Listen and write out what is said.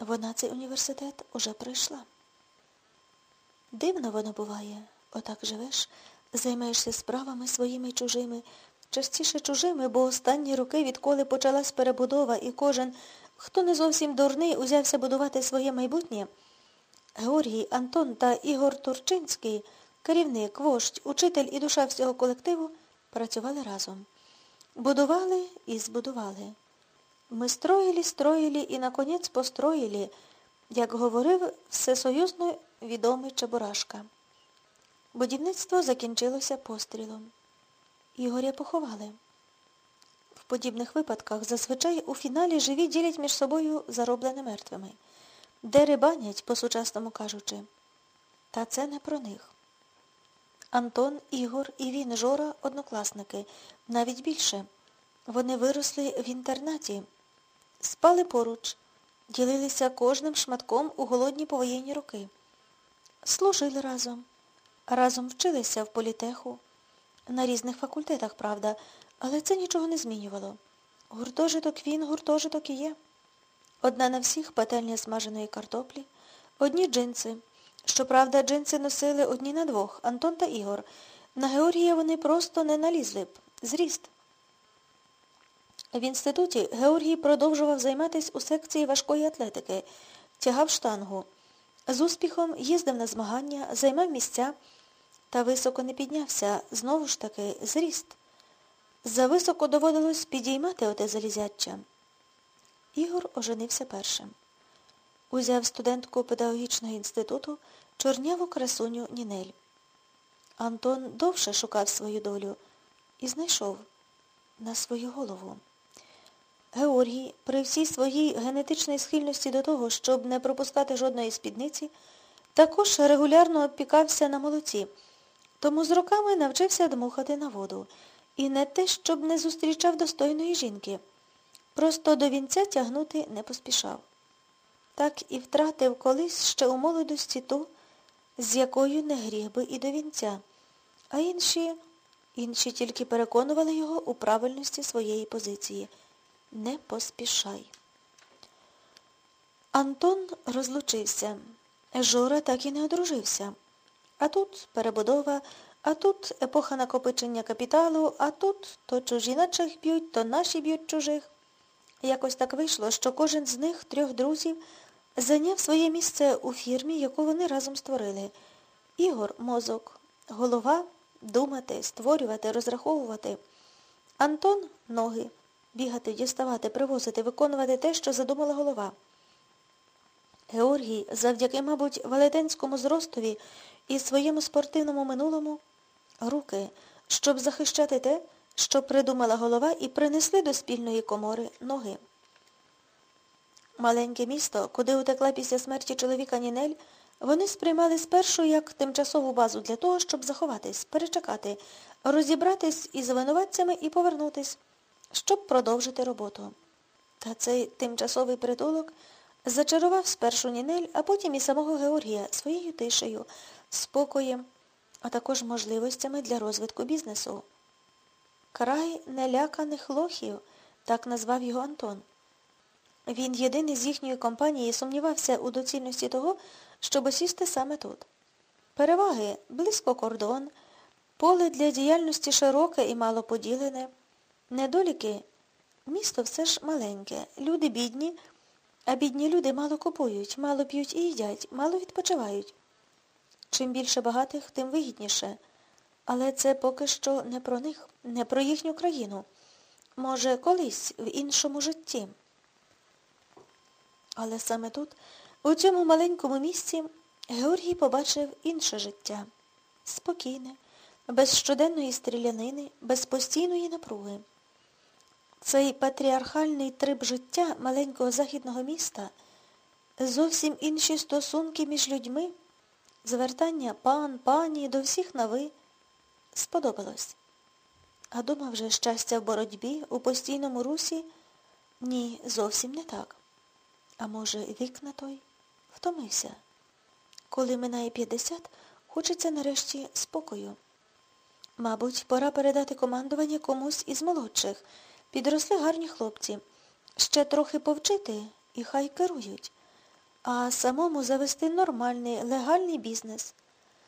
Вона цей університет уже пройшла. Дивно воно буває. Отак живеш, займаєшся справами своїми чужими, частіше чужими, бо останні роки, відколи почалась перебудова, і кожен, хто не зовсім дурний, узявся будувати своє майбутнє, Георгій, Антон та Ігор Турчинський, керівник, вождь, учитель і душа всього колективу, працювали разом. Будували і збудували. Ми строїли, строїли і, наконець, построїли, як говорив всесоюзно відомий Чебурашка. Будівництво закінчилося пострілом. Ігоря поховали. В подібних випадках зазвичай у фіналі живі ділять між собою зароблене мертвими, дерибанять, по-сучасному кажучи. Та це не про них. Антон, Ігор і він, Жора однокласники, навіть більше. Вони виросли в інтернаті, спали поруч, ділилися кожним шматком у голодні повоєнні роки. Служили разом, разом вчилися в політеху, на різних факультетах, правда, але це нічого не змінювало. Гуртожиток він, гуртожиток і є. Одна на всіх пательня смаженої картоплі, одні джинси. Щоправда, джинси носили одні на двох, Антон та Ігор. На Георгія вони просто не налізли б. Зріст. В інституті Георгій продовжував займатися у секції важкої атлетики, тягав штангу. З успіхом їздив на змагання, займав місця та високо не піднявся, знову ж таки, зріст. Зависоко доводилось підіймати оте залізяча. Ігор оженився першим. Узяв студентку педагогічного інституту чорняву красуню Нінель. Антон довше шукав свою долю і знайшов на свою голову. Георгій, при всій своїй генетичній схильності до того, щоб не пропускати жодної спідниці, також регулярно опікався на молоці, тому з роками навчився дмухати на воду. І не те, щоб не зустрічав достойної жінки. Просто до вінця тягнути не поспішав. Так і втратив колись ще у молодості ту, з якою не гріх би і до вінця, а інші, інші тільки переконували його у правильності своєї позиції. Не поспішай. Антон розлучився. Жора так і не одружився. А тут перебудова, а тут епоха накопичення капіталу, а тут то чужі начих б'ють, то наші б'ють чужих. Якось так вийшло, що кожен з них, трьох друзів, зайняв своє місце у фірмі, яку вони разом створили. Ігор мозок, голова думати, створювати, розраховувати. Антон ноги, бігати, діставати, привозити, виконувати те, що задумала голова. Георгій, завдяки, мабуть, велетенському зростові і своєму спортивному минулому, руки, щоб захищати те, що придумала голова і принесли до спільної комори ноги. Маленьке місто, куди утекла після смерті чоловіка Нінель, вони сприймали спершу як тимчасову базу для того, щоб заховатись, перечекати, розібратись із винуватцями і повернутись, щоб продовжити роботу. Та цей тимчасовий притулок зачарував спершу Нінель, а потім і самого Георгія своєю тишею, спокоєм, а також можливостями для розвитку бізнесу. Край неляканих лохів, так назвав його Антон. Він єдиний з їхньої компанії сумнівався у доцільності того, щоб осісти саме тут. Переваги близько кордон, поле для діяльності широке і мало поділене. Недоліки місто все ж маленьке, люди бідні, а бідні люди мало купують, мало п'ють і їдять, мало відпочивають. Чим більше багатих, тим вигідніше. Але це поки що не про них, не про їхню країну. Може, колись в іншому житті. Але саме тут, у цьому маленькому місці, Георгій побачив інше життя. Спокійне, без щоденної стрілянини, без постійної напруги. Цей патріархальний триб життя маленького західного міста, зовсім інші стосунки між людьми, звертання пан, пані до всіх на ви, сподобалось. А думав вже щастя в боротьбі, у постійному русі? Ні, зовсім не так. А може, вік на той втомився. Коли минає 50, хочеться нарешті спокою. Мабуть, пора передати командування комусь із молодших. Підросли гарні хлопці. Ще трохи повчити і хай керують. а самому завести нормальний, легальний бізнес.